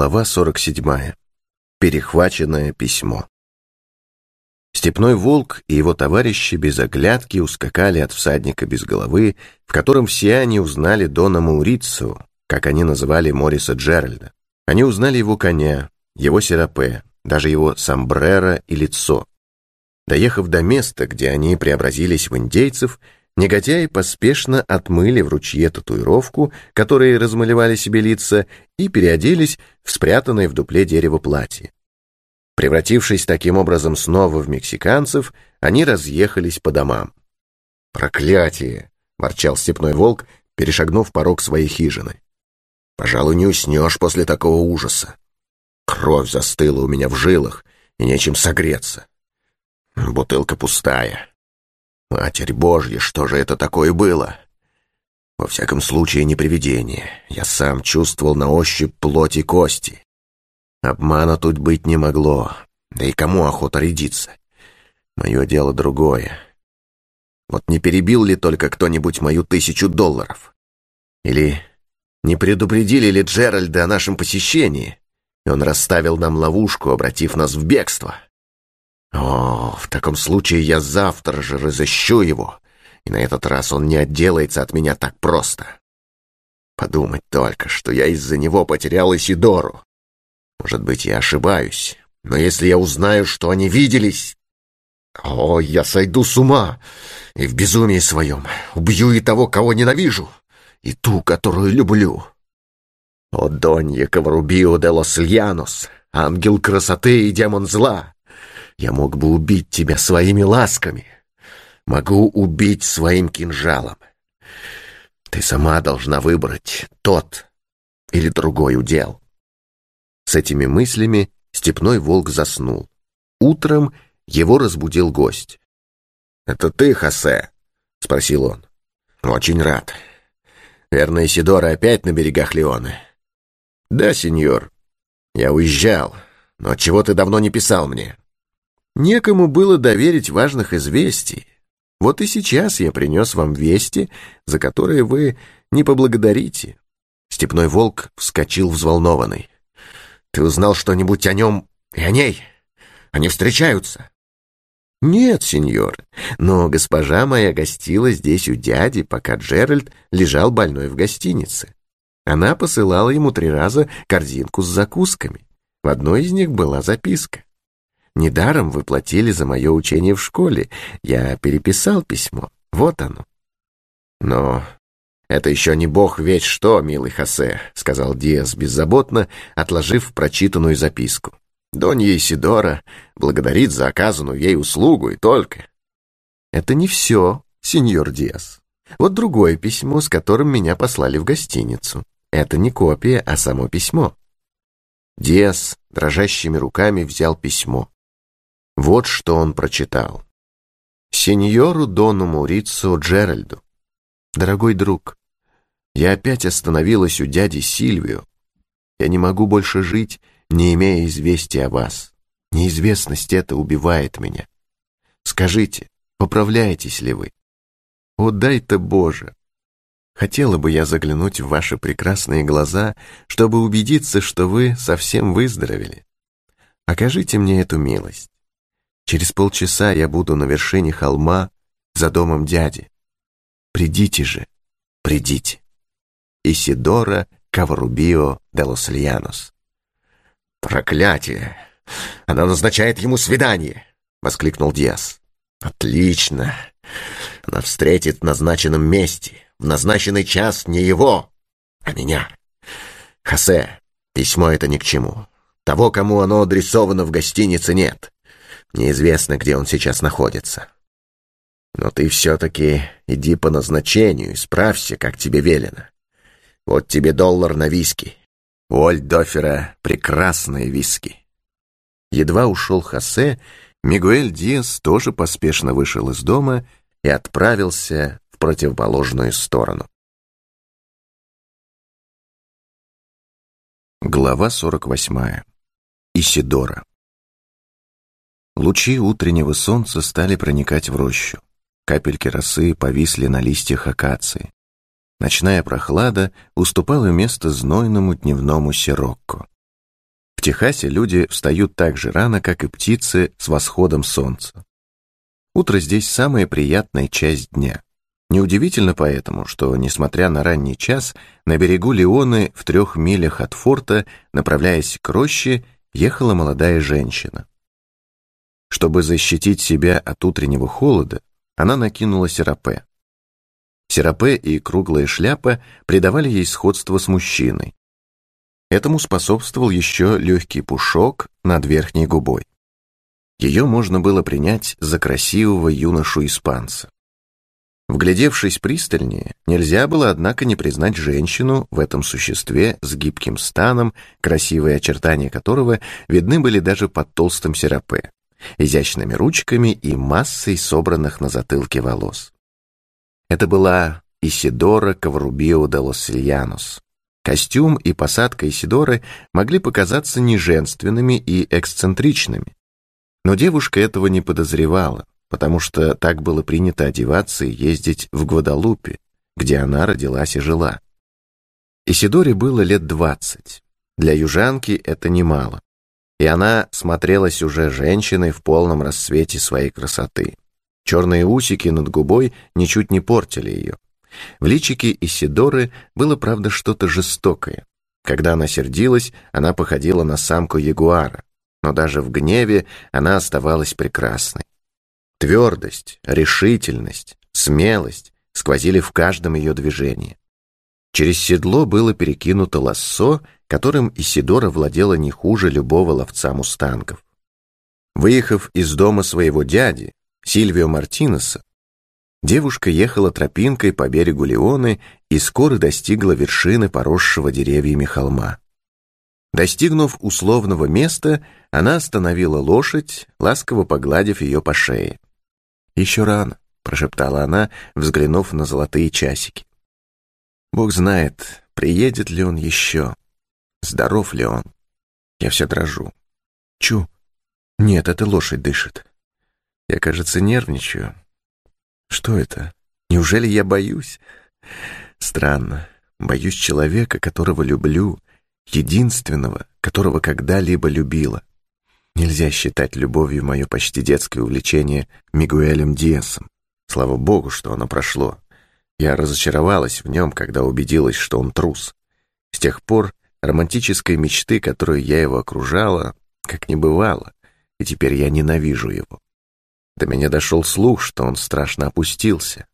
Глава 47. Перехваченное письмо. Степной волк и его товарищи без оглядки ускакали от всадника без головы, в котором все они узнали Дона Маурицу, как они называли Мориса Джеральда. Они узнали его коня, его серапе, даже его сомбреро и лицо. Доехав до места, где они преобразились в индейцев, Негодяи поспешно отмыли в ручье татуировку, которые размалевали себе лица, и переоделись в спрятанное в дупле дерево платье. Превратившись таким образом снова в мексиканцев, они разъехались по домам. «Проклятие!» — ворчал степной волк, перешагнув порог своей хижины. «Пожалуй, не уснешь после такого ужаса. Кровь застыла у меня в жилах, и нечем согреться. Бутылка пустая. Матерь Божья, что же это такое было? Во всяком случае, не привидение. Я сам чувствовал на ощупь плоть и кости. Обмана тут быть не могло. Да и кому охота рядиться? Мое дело другое. Вот не перебил ли только кто-нибудь мою тысячу долларов? Или не предупредили ли Джеральда о нашем посещении? И он расставил нам ловушку, обратив нас в бегство. О, в таком случае я завтра же разыщу его, и на этот раз он не отделается от меня так просто. Подумать только, что я из-за него потерял Исидору. Может быть, я ошибаюсь, но если я узнаю, что они виделись... О, я сойду с ума и в безумии своем убью и того, кого ненавижу, и ту, которую люблю. О, Донья Коварубио де лос Льянос, ангел красоты и демон зла, я мог бы убить тебя своими ласками. Могу убить своим кинжалом. Ты сама должна выбрать тот или другой удел. С этими мыслями степной волк заснул. Утром его разбудил гость. «Это ты, Хосе?» — спросил он. «Очень рад. Верно, Исидора опять на берегах Леоны?» «Да, сеньор. Я уезжал, но чего ты давно не писал мне?» Некому было доверить важных известий. Вот и сейчас я принес вам вести, за которые вы не поблагодарите. Степной волк вскочил взволнованный. Ты узнал что-нибудь о нем и о ней? Они встречаются? Нет, сеньор, но госпожа моя гостила здесь у дяди, пока Джеральд лежал больной в гостинице. Она посылала ему три раза корзинку с закусками. В одной из них была записка. Недаром вы платили за мое учение в школе. Я переписал письмо. Вот оно. Но это еще не бог ведь что, милый Хосе, сказал Диас беззаботно, отложив прочитанную записку. Донья Исидора благодарит за оказанную ей услугу и только. Это не все, сеньор Диас. Вот другое письмо, с которым меня послали в гостиницу. Это не копия, а само письмо. Диас дрожащими руками взял письмо. Вот что он прочитал. «Сеньору Дону Мурицу Джеральду. Дорогой друг, я опять остановилась у дяди Сильвио. Я не могу больше жить, не имея известия о вас. Неизвестность эта убивает меня. Скажите, поправляетесь ли вы? О, дай-то Боже! Хотела бы я заглянуть в ваши прекрасные глаза, чтобы убедиться, что вы совсем выздоровели. Окажите мне эту милость. Через полчаса я буду на вершине холма за домом дяди. Придите же, придите. Исидора Каварубио де лос. «Проклятие! Она назначает ему свидание!» — воскликнул Диас. «Отлично! Она встретит в назначенном месте, в назначенный час не его, а меня. Хосе, письмо это ни к чему. Того, кому оно адресовано в гостинице, нет. Неизвестно, где он сейчас находится. Но ты все-таки иди по назначению и справься, как тебе велено. Вот тебе доллар на виски. У Ольдофера прекрасные виски. Едва ушел Хосе, Мигуэль Диас тоже поспешно вышел из дома и отправился в противоположную сторону. Глава 48. Исидора. Лучи утреннего солнца стали проникать в рощу. Капельки росы повисли на листьях акации. Ночная прохлада уступала место знойному дневному сирокко. В Техасе люди встают так же рано, как и птицы с восходом солнца. Утро здесь самая приятная часть дня. Неудивительно поэтому, что, несмотря на ранний час, на берегу Леоны в трех милях от форта, направляясь к роще, ехала молодая женщина. Чтобы защитить себя от утреннего холода, она накинула серапе. Серапе и круглая шляпа придавали ей сходство с мужчиной. Этому способствовал еще легкий пушок над верхней губой. Ее можно было принять за красивого юношу-испанца. Вглядевшись пристальнее, нельзя было, однако, не признать женщину в этом существе с гибким станом, красивые очертания которого видны были даже под толстым серапе, изящными ручками и массой собранных на затылке волос. Это была Исидора Коврубио де лос Сильянос. Костюм и посадка Исидоры могли показаться неженственными и эксцентричными. Но девушка этого не подозревала, потому что так было принято одеваться и ездить в Гвадалупе, где она родилась и жила. Исидоре было лет двадцать. Для южанки это немало. И она смотрелась уже женщиной в полном расцвете своей красоты. Черные усики над губой ничуть не портили ее. В личике Исидоры было, правда, что-то жестокое. Когда она сердилась, она походила на самку ягуара, но даже в гневе она оставалась прекрасной. Твердость, решительность, смелость сквозили в каждом ее движении. Через седло было перекинуто лассо, которым Исидора владела не хуже любого ловца мустангов. Выехав из дома своего дяди, Сильвио Мартинеса, девушка ехала тропинкой по берегу Леоны и скоро достигла вершины поросшего деревьями холма. Достигнув условного места, она остановила лошадь, ласково погладив ее по шее. «Еще рано», — прошептала она, взглянув на золотые часики. «Бог знает, приедет ли он еще, здоров ли он. Я все дрожу. Чу. Нет, это лошадь дышит. Я, кажется, нервничаю. Что это? Неужели я боюсь? Странно. Боюсь человека, которого люблю, единственного, которого когда-либо любила. Нельзя считать любовью мое почти детское увлечение Мигуэлем Диасом. Слава богу, что оно прошло. Я разочаровалась в нем, когда убедилась, что он трус. С тех пор романтической мечты, которую я его окружала, как не бывало, и теперь я ненавижу его. До меня дошел слух, что он страшно опустился.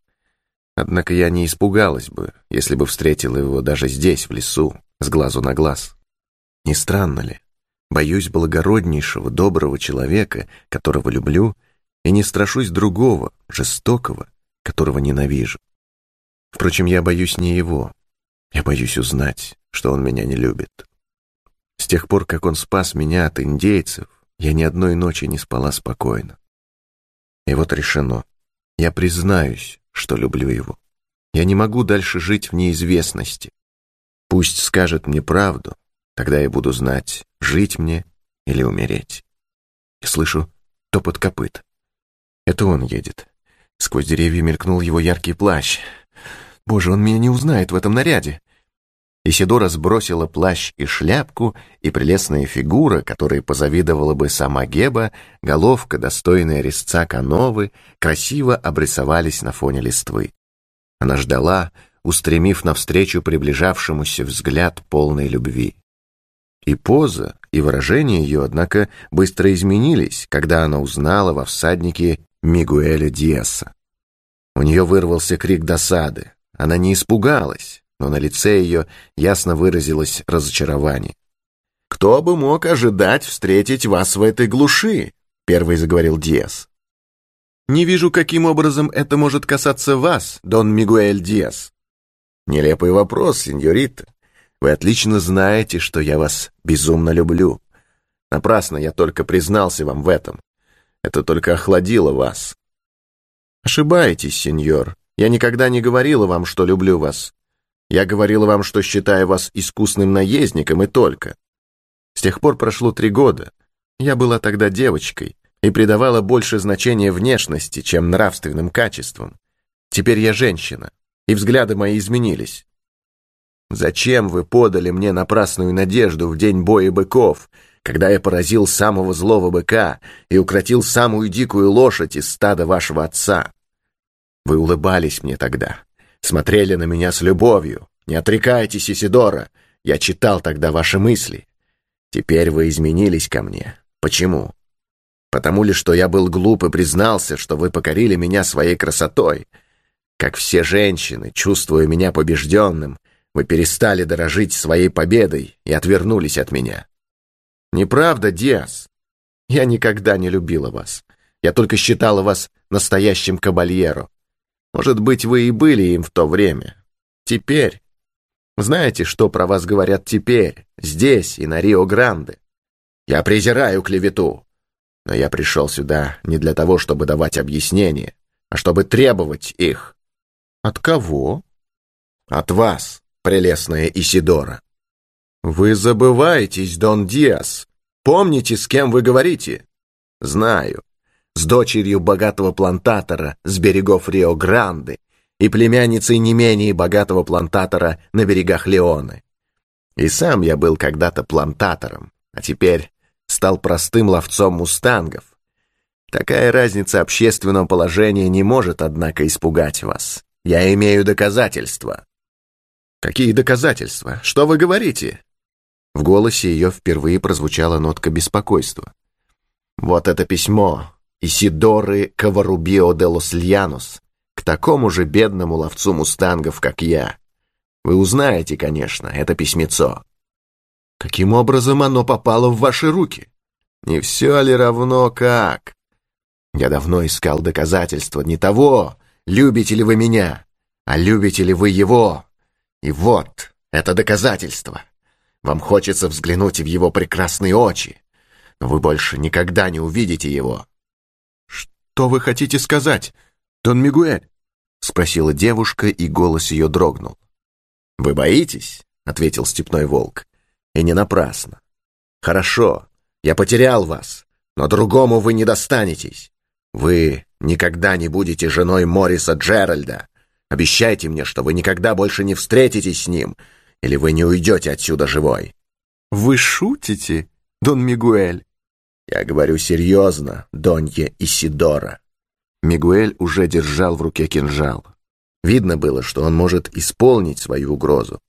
Однако я не испугалась бы, если бы встретила его даже здесь, в лесу, с глазу на глаз. Не странно ли? Боюсь благороднейшего, доброго человека, которого люблю, и не страшусь другого, жестокого, которого ненавижу. Впрочем, я боюсь не его. Я боюсь узнать, что он меня не любит. С тех пор, как он спас меня от индейцев, я ни одной ночи не спала спокойно. И вот решено. Я признаюсь, что люблю его. Я не могу дальше жить в неизвестности. Пусть скажет мне правду, Тогда я буду знать, жить мне или умереть. Я слышу топот копыт. Это он едет. Сквозь деревья мелькнул его яркий плащ. Боже, он меня не узнает в этом наряде. Исидора сбросила плащ и шляпку, и прелестная фигура, которой позавидовала бы сама Геба, головка, достойная резца Кановы, красиво обрисовались на фоне листвы. Она ждала, устремив навстречу приближавшемуся взгляд полной любви. И поза, и выражение ее, однако, быстро изменились, когда она узнала во всаднике Мигуэля Диаса. У нее вырвался крик досады. Она не испугалась, но на лице ее ясно выразилось разочарование. «Кто бы мог ожидать встретить вас в этой глуши?» — первый заговорил Диас. «Не вижу, каким образом это может касаться вас, Дон Мигуэль Диас». «Нелепый вопрос, сеньорита. Вы отлично знаете, что я вас безумно люблю. Напрасно я только признался вам в этом. Это только охладило вас. Ошибаетесь, сеньор. Я никогда не говорила вам, что люблю вас. Я говорила вам, что считаю вас искусным наездником и только. С тех пор прошло три года. Я была тогда девочкой и придавала больше значения внешности, чем нравственным качествам. Теперь я женщина, и взгляды мои изменились. Зачем вы подали мне напрасную надежду в день боя быков, когда я поразил самого злого быка и укротил самую дикую лошадь из стада вашего отца. Вы улыбались мне тогда, смотрели на меня с любовью. Не отрекайтесь, Исидора, я читал тогда ваши мысли. Теперь вы изменились ко мне. Почему? Потому ли, что я был глуп и признался, что вы покорили меня своей красотой? Как все женщины, чувствуя меня побежденным, вы перестали дорожить своей победой и отвернулись от меня. Неправда, Диас? Я никогда не любила вас. Я только считала вас настоящим кабальеро. Может быть, вы и были им в то время. Теперь. Знаете, что про вас говорят теперь, здесь и на Рио-Гранде? Я презираю клевету. Но я пришел сюда не для того, чтобы давать объяснения, а чтобы требовать их. От кого? От вас, прелестная Исидора. «Вы забываетесь, Дон Диас. Помните, с кем вы говорите?» «Знаю. С дочерью богатого плантатора с берегов Рио-Гранде и племянницей не менее богатого плантатора на берегах Леоны. И сам я был когда-то плантатором, а теперь стал простым ловцом мустангов. Такая разница общественного положения не может, однако, испугать вас. Я имею доказательства». «Какие доказательства? Что вы говорите?» В голосе ее впервые прозвучала нотка беспокойства. «Вот это письмо Исидоры Каварубио де лос Льянос к такому же бедному ловцу мустангов, как я. Вы узнаете, конечно, это письмецо. Каким образом оно попало в ваши руки? Не все ли равно как? Я давно искал доказательства не того, любите ли вы меня, а любите ли вы его. И вот это доказательство. Вам хочется взглянуть в его прекрасные очи, но вы больше никогда не увидите его». «Что вы хотите сказать, Дон Мигуэль?» — спросила девушка, и голос ее дрогнул. «Вы боитесь?» — ответил степной волк. «И не напрасно. Хорошо, я потерял вас, но другому вы не достанетесь. Вы никогда не будете женой Мориса Джеральда. Обещайте мне, что вы никогда больше не встретитесь с ним, или вы не уйдете отсюда живой». «Вы шутите, Дон Мигуэль?» «Я говорю серьезно, Донья Исидора». Мигуэль уже держал в руке кинжал. Видно было, что он может исполнить свою угрозу.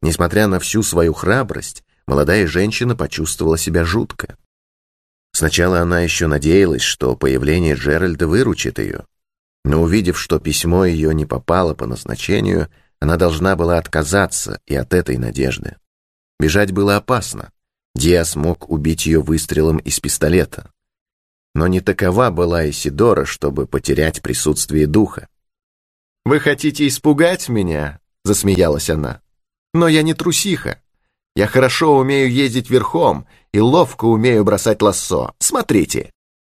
Несмотря на всю свою храбрость, молодая женщина почувствовала себя жутко. Сначала она еще надеялась, что появление Джеральда выручит ее. Но увидев, что письмо ее не попало по назначению, она должна была отказаться и от этой надежды. Бежать было опасно. Диас мог убить ее выстрелом из пистолета. Но не такова была Исидора, чтобы потерять присутствие духа. «Вы хотите испугать меня?» — засмеялась она. «Но я не трусиха. Я хорошо умею ездить верхом и ловко умею бросать лассо. Смотрите!»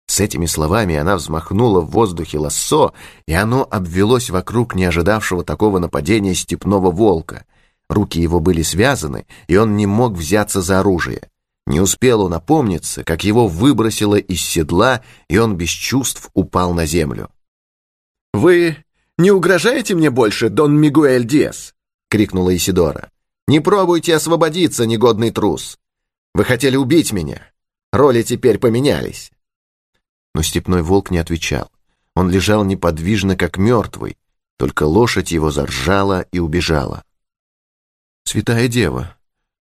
С этими словами она взмахнула в воздухе лассо, и оно обвелось вокруг не ожидавшего такого нападения степного волка. Руки его были связаны, и он не мог взяться за оружие. Не успел он опомниться, как его выбросило из седла, и он без чувств упал на землю. «Вы не угрожаете мне больше, Дон Мигуэль Диас?» — крикнула Исидора. «Не пробуйте освободиться, негодный трус! Вы хотели убить меня. Роли теперь поменялись. Но степной волк не отвечал. Он лежал неподвижно, как мертвый, только лошадь его заржала и убежала. «Святая дева,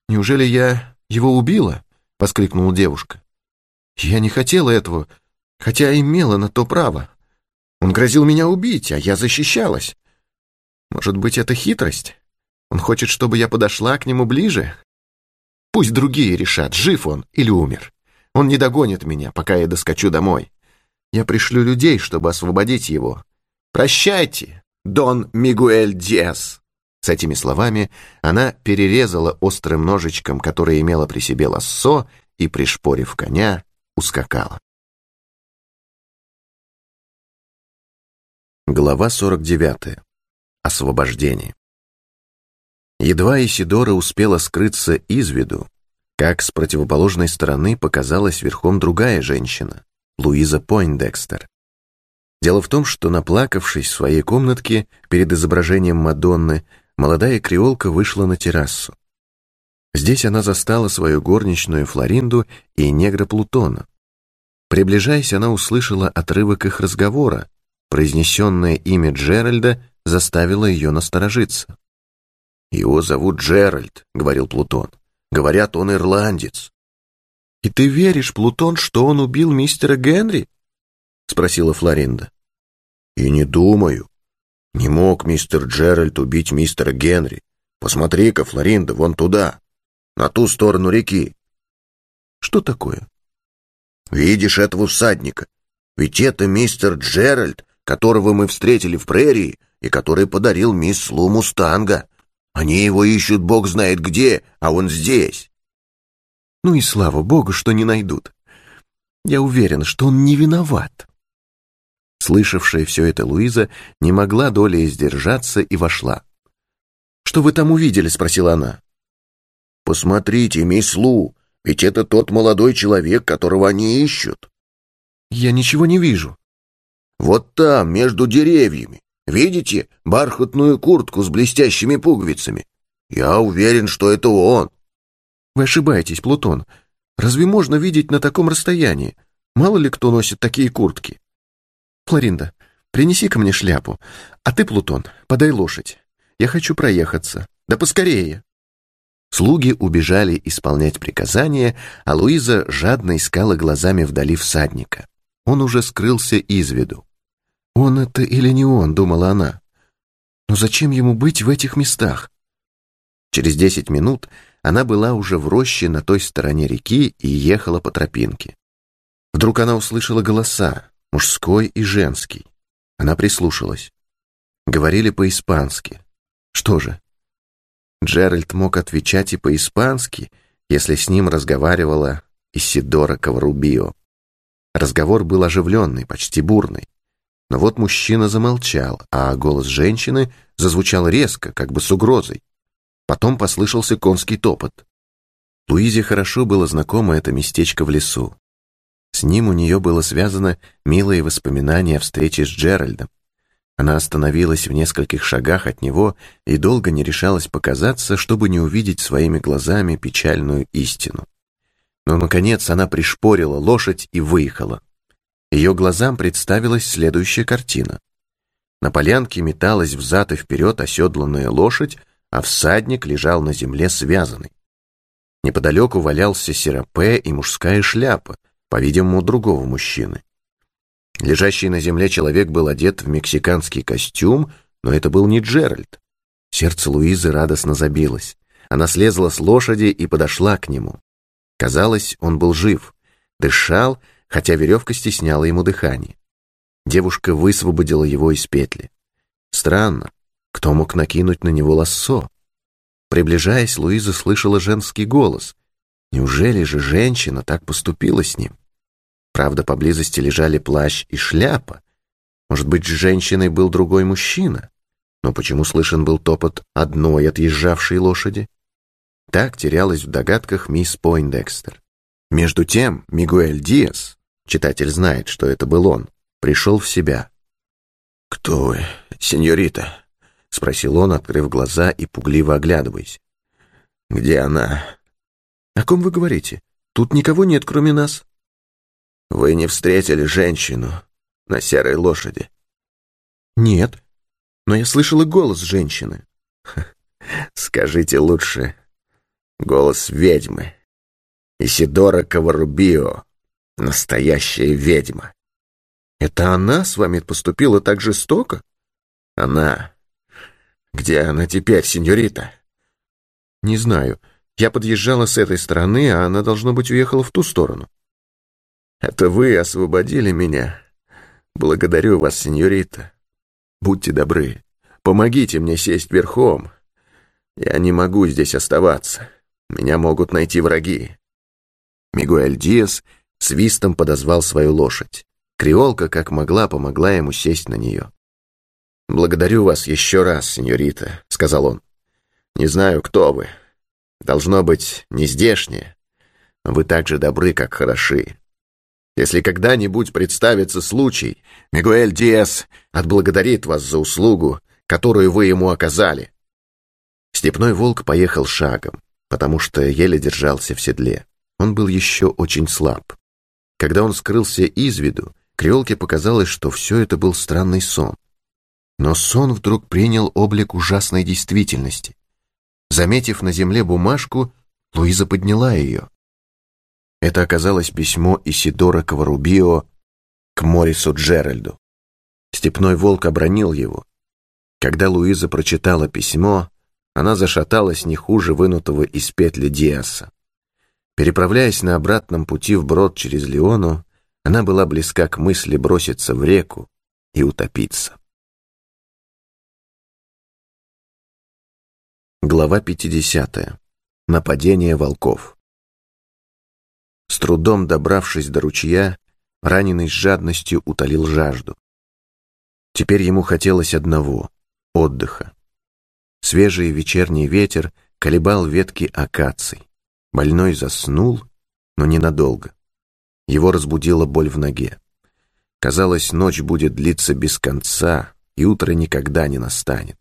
неужели я его убила?» — воскликнула девушка. «Я не хотела этого, хотя имела на то право. Он грозил меня убить, а я защищалась. Может быть, это хитрость? Он хочет, чтобы я подошла к нему ближе? Пусть другие решат, жив он или умер. Он не догонит меня, пока я доскочу домой. Я пришлю людей, чтобы освободить его. Прощайте, Дон Мигуэль Диас!» С этими словами она перерезала острым ножичком, которое имела при себе лассо, и, пришпорив коня, ускакала. Глава 49. Освобождение. Едва Исидора успела скрыться из виду, как с противоположной стороны показалась верхом другая женщина, Луиза Пойндекстер. Дело в том, что, наплакавшись в своей комнатке перед изображением Мадонны, молодая креолка вышла на террасу. Здесь она застала свою горничную Флоринду и негра Плутона. Приближаясь, она услышала отрывок их разговора. Произнесенное имя Джеральда заставило ее насторожиться. «Его зовут Джеральд», — говорил Плутон. «Говорят, он ирландец». «И ты веришь, Плутон, что он убил мистера Генри?» — спросила Флоринда. «И не думаю. Не мог мистер Джеральд убить мистера Генри. Посмотри-ка, Флоринда, вон туда, на ту сторону реки». «Что такое?» «Видишь этого всадника? Ведь это мистер Джеральд, которого мы встретили в прерии и который подарил мисс Лу Мустанга. Они его ищут бог знает где, а он здесь». Ну и слава богу, что не найдут. Я уверен, что он не виноват. Слышавшая все это Луиза не могла долей сдержаться и вошла. «Что вы там увидели?» — спросила она. «Посмотрите, мисс Лу, ведь это тот молодой человек, которого они ищут». «Я ничего не вижу». «Вот там, между деревьями. Видите бархатную куртку с блестящими пуговицами? Я уверен, что это он». «Вы ошибаетесь, Плутон. Разве можно видеть на таком расстоянии? Мало ли кто носит такие куртки». «Флоринда, принеси ко мне шляпу. А ты, Плутон, подай лошадь. Я хочу проехаться. Да поскорее!» Слуги убежали исполнять приказания, а Луиза жадно искала глазами вдали всадника. Он уже скрылся из виду. «Он это или не он?» — думала она. «Но зачем ему быть в этих местах?» Через десять минут она была уже в роще на той стороне реки и ехала по тропинке. Вдруг она услышала голоса, мужской и женский. Она прислушалась. Говорили по-испански. Что же? Джеральд мог отвечать и по-испански, если с ним разговаривала Исидора Коврубио. Разговор был оживленный, почти бурный. Но вот мужчина замолчал, а голос женщины зазвучал резко, как бы с угрозой. Потом послышался конский топот. Луизе хорошо было знакомо это местечко в лесу. С ним у нее было связано милое воспоминание о встрече с Джеральдом. Она остановилась в нескольких шагах от него и долго не решалась показаться, чтобы не увидеть своими глазами печальную истину. Но, наконец, она пришпорила лошадь и выехала. Ее глазам представилась следующая картина. На полянке металась взад и вперед оседланная лошадь, а всадник лежал на земле связанный. Неподалеку валялся серапе и мужская шляпа, по-видимому, другого мужчины. Лежащий на земле человек был одет в мексиканский костюм, но это был не Джеральд. Сердце Луизы радостно забилось. Она слезла с лошади и подошла к нему. Казалось, он был жив, дышал, хотя веревка стесняла ему дыхание. Девушка высвободила его из петли. Странно, кто мог накинуть на него лассо? Приближаясь, Луиза слышала женский голос. Неужели же женщина так поступила с ним? Правда, поблизости лежали плащ и шляпа. Может быть, с женщиной был другой мужчина? Но почему слышен был топот одной отъезжавшей лошади? Так терялась в догадках мисс Пойндекстер. Между тем, Мигуэль Диас, читатель знает, что это был он, пришел в себя. «Кто вы, сеньорита?» — спросил он, открыв глаза и пугливо оглядываясь. «Где она?» «О ком вы говорите? Тут никого нет, кроме нас». «Вы не встретили женщину на серой лошади?» «Нет, но я слышала голос женщины». «Скажите лучше, голос ведьмы. Исидора Коварубио, настоящая ведьма». «Это она с вами поступила так жестоко?» «Она. Где она теперь, сеньорита?» «Не знаю. Я подъезжала с этой стороны, а она, должно быть, уехала в ту сторону». «Это вы освободили меня. Благодарю вас, сеньорита. Будьте добры, помогите мне сесть верхом. Я не могу здесь оставаться. Меня могут найти враги». Мигуэль Диас свистом подозвал свою лошадь. Креолка, как могла, помогла ему сесть на нее. «Благодарю вас еще раз, сеньорита», — сказал он. «Не знаю, кто вы. Должно быть, не здешние. Вы так же добры, как хороши. Если когда-нибудь представится случай, Мигуэль Диас отблагодарит вас за услугу, которую вы ему оказали». Степной волк поехал шагом. потому что еле держался в седле. Он был еще очень слаб. Когда он скрылся из виду, Креолке показалось, что все это был странный сон. Но сон вдруг принял облик ужасной действительности. Заметив на земле бумажку, Луиза подняла ее. Это оказалось письмо Исидора Каварубио к Морису Джеральду. Степной волк обронил его. Когда Луиза прочитала письмо, она зашаталась не хуже вынутого из петли Диаса. Переправляясь на обратном пути вброд через Леону, она была близка к мысли броситься в реку и утопиться. Глава 50. Нападение волков. С трудом добравшись до ручья, раненый с жадностью утолил жажду. Теперь ему хотелось одного — отдыха. Свежий вечерний ветер колебал ветки акаций. Больной заснул, но ненадолго. Его разбудила боль в ноге. Казалось, ночь будет длиться без конца, и утро никогда не настанет.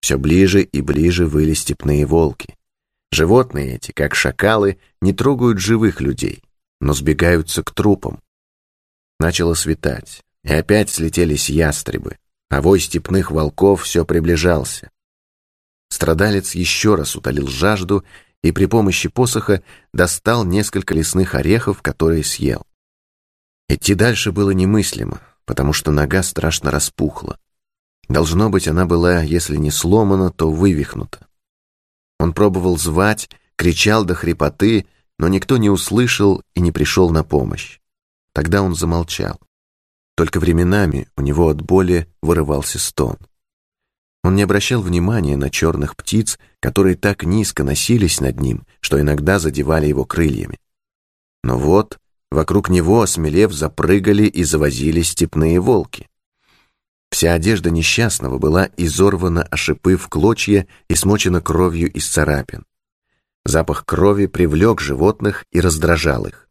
Все ближе и ближе выли степные волки. Животные эти, как шакалы, не трогают живых людей, но сбегаются к трупам. Начало светать, и опять слетелись ястребы, а вой степных волков все приближался. Страдалец еще раз утолил жажду и при помощи посоха достал несколько лесных орехов, которые съел. Идти дальше было немыслимо, потому что нога страшно распухла. Должно быть, она была, если не сломана, то вывихнута. Он пробовал звать, кричал до хрипоты, но никто не услышал и не пришел на помощь. Тогда он замолчал. Только временами у него от боли вырывался стон. Он не обращал внимания на черных птиц, которые так низко носились над ним, что иногда задевали его крыльями. Но вот вокруг него, осмелев, запрыгали и завозили степные волки. Вся одежда несчастного была изорвана о шипы в клочья и смочена кровью из царапин. Запах крови привлек животных и раздражал их.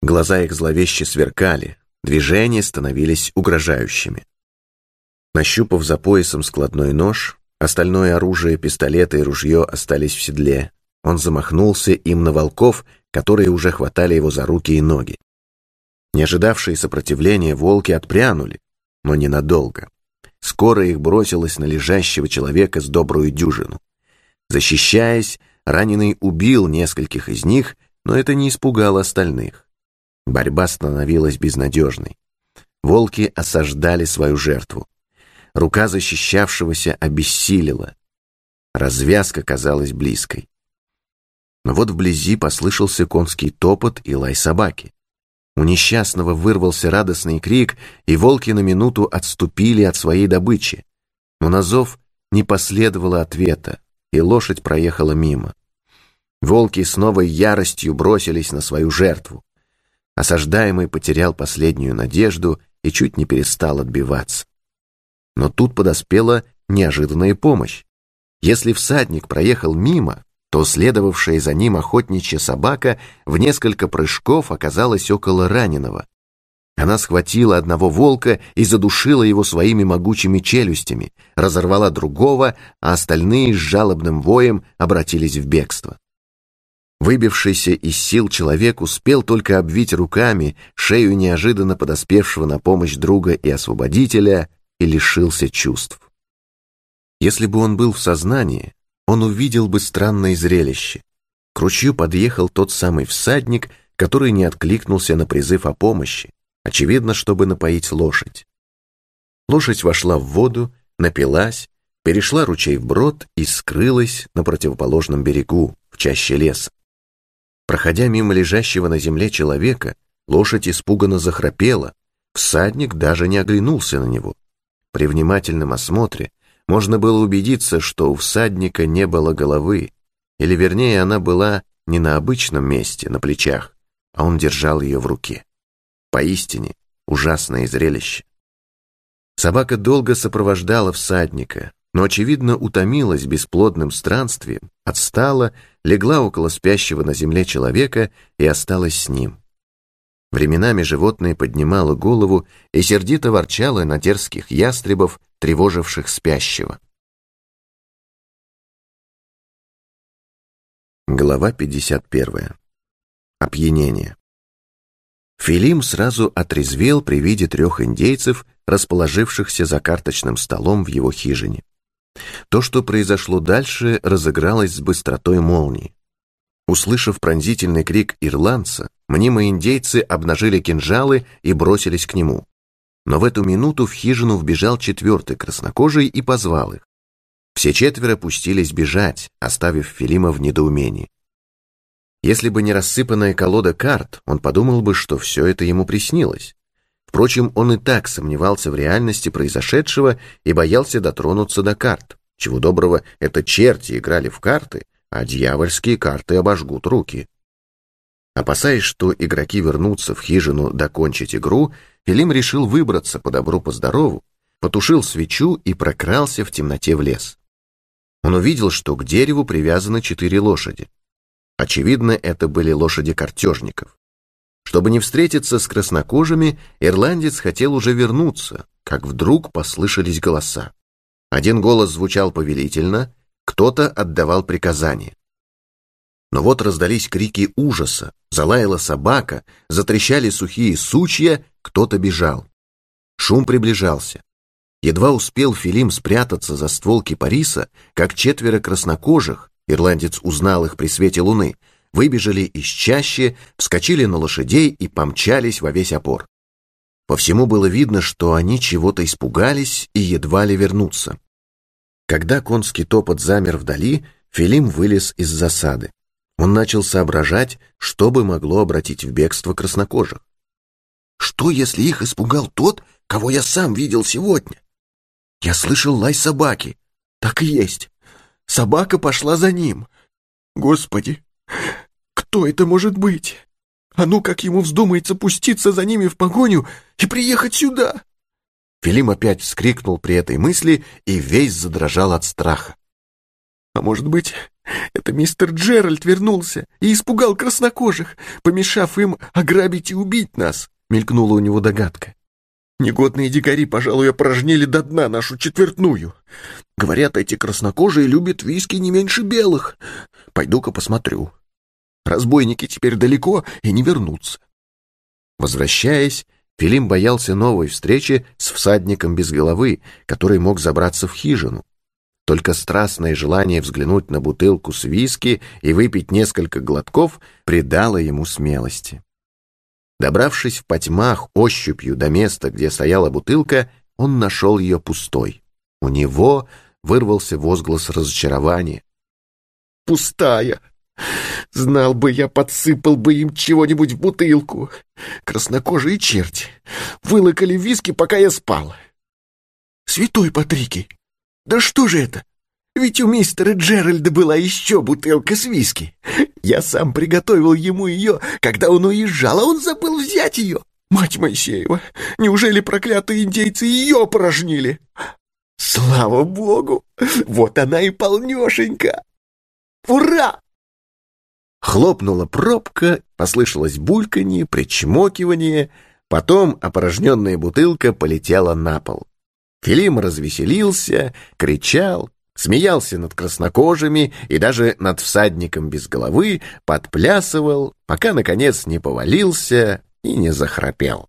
Глаза их зловеще сверкали, движения становились угрожающими. Нащупав за поясом складной нож, остальное оружие, пистолеты и ружье остались в седле. Он замахнулся им на волков, которые уже хватали его за руки и ноги. Не ожидавшие сопротивления волки отпрянули, но ненадолго. Скоро их бросилось на лежащего человека с добрую дюжину. Защищаясь, раненый убил нескольких из них, но это не испугало остальных. Борьба становилась безнадежной. Волки осаждали свою жертву. Рука защищавшегося обессилила. Развязка казалась близкой. Но вот вблизи послышался конский топот и лай собаки. У несчастного вырвался радостный крик, и волки на минуту отступили от своей добычи. Но на зов не последовало ответа, и лошадь проехала мимо. Волки с новой яростью бросились на свою жертву. Осаждаемый потерял последнюю надежду и чуть не перестал отбиваться. Но тут подоспела неожиданная помощь. Если всадник проехал мимо, то следовавшая за ним охотничья собака в несколько прыжков оказалась около раненого. Она схватила одного волка и задушила его своими могучими челюстями, разорвала другого, а остальные с жалобным воем обратились в бегство. Выбившийся из сил человек успел только обвить руками шею неожиданно подоспевшего на помощь друга и освободителя и лишился чувств. Если бы он был в сознании, он увидел бы странное зрелище. К ручью подъехал тот самый всадник, который не откликнулся на призыв о помощи, очевидно, чтобы напоить лошадь. Лошадь вошла в воду, напилась, перешла ручей вброд и скрылась на противоположном берегу, в чаще леса. Проходя мимо лежащего на земле человека, лошадь испуганно захрапела, всадник даже не оглянулся на него. При внимательном осмотре можно было убедиться, что у всадника не было головы, или вернее она была не на обычном месте, на плечах, а он держал ее в руке. Поистине ужасное зрелище. Собака долго сопровождала всадника, но, очевидно, утомилась бесплодным странствием, отстала, легла около спящего на земле человека и осталась с ним. Временами животное поднимало голову и сердито ворчало на дерзких ястребов, тревоживших спящего. Глава 51. Опьянение. Филим сразу отрезвел при виде трех индейцев, расположившихся за карточным столом в его хижине. То, что произошло дальше, разыгралось с быстротой молнии. Услышав пронзительный крик ирландца, мнимые индейцы обнажили кинжалы и бросились к нему. Но в эту минуту в хижину вбежал четвертый краснокожий и позвал их. Все четверо пустились бежать, оставив Филима в недоумении. Если бы не рассыпанная колода карт, он подумал бы, что все это ему приснилось. Впрочем, он и так сомневался в реальности произошедшего и боялся дотронуться до карт. Чего доброго, это черти играли в карты, а дьявольские карты обожгут руки. Опасаясь, что игроки вернутся в хижину докончить игру, Филим решил выбраться по добру по здорову, потушил свечу и прокрался в темноте в лес. Он увидел, что к дереву привязаны четыре лошади. Очевидно, это были лошади картежников. Чтобы не встретиться с краснокожими, ирландец хотел уже вернуться, как вдруг послышались голоса. Один голос звучал повелительно, кто-то отдавал приказания. Но вот раздались крики ужаса, залаяла собака, затрещали сухие сучья, кто-то бежал. Шум приближался. Едва успел Филим спрятаться за ствол кипариса, как четверо краснокожих, ирландец узнал их при свете луны, выбежали из чащи, вскочили на лошадей и помчались во весь опор. По всему было видно, что они чего-то испугались и едва ли вернутся. Когда конский топот замер вдали, Филим вылез из засады. Он начал соображать, что бы могло обратить в бегство краснокожих. Что, если их испугал тот, кого я сам видел сегодня? Я слышал лай собаки. Так и есть. Собака пошла за ним. Господи, кто это может быть? А ну, как ему вздумается пуститься за ними в погоню и приехать сюда? Филим опять вскрикнул при этой мысли и весь задрожал от страха. А может быть, это мистер Джеральд вернулся и испугал краснокожих, помешав им ограбить и убить нас, мелькнула у него догадка. Негодные дикари, пожалуй, опорожнили до дна нашу четвертную. Говорят, эти краснокожие любят виски не меньше белых. Пойду-ка посмотрю. Разбойники теперь далеко и не вернутся. Возвращаясь, Филим боялся новой встречи с всадником без головы, который мог забраться в хижину. Только страстное желание взглянуть на бутылку с виски и выпить несколько глотков придало ему смелости. Добравшись в потьмах ощупью до места, где стояла бутылка, он нашел ее пустой. У него вырвался возглас разочарования. «Пустая! Знал бы я, подсыпал бы им чего-нибудь в бутылку. Краснокожие черти вылокали виски, пока я спал. Святой Патрики! Да что же это? Ведь у мистера Джеральда была еще бутылка с виски. Я сам приготовил ему ее, когда он уезжал, а он забыл взять ее. Мать Моисеева, неужели проклятые индейцы ее порожнили? Слава богу, вот она и полнешенька. Ура! Хлопнула пробка, послышалось бульканье, причмокивание, потом опорожненная бутылка полетела на пол. Филим развеселился, кричал, смеялся над краснокожими и даже над всадником без головы, подплясывал, пока, наконец, не повалился и не захрапел.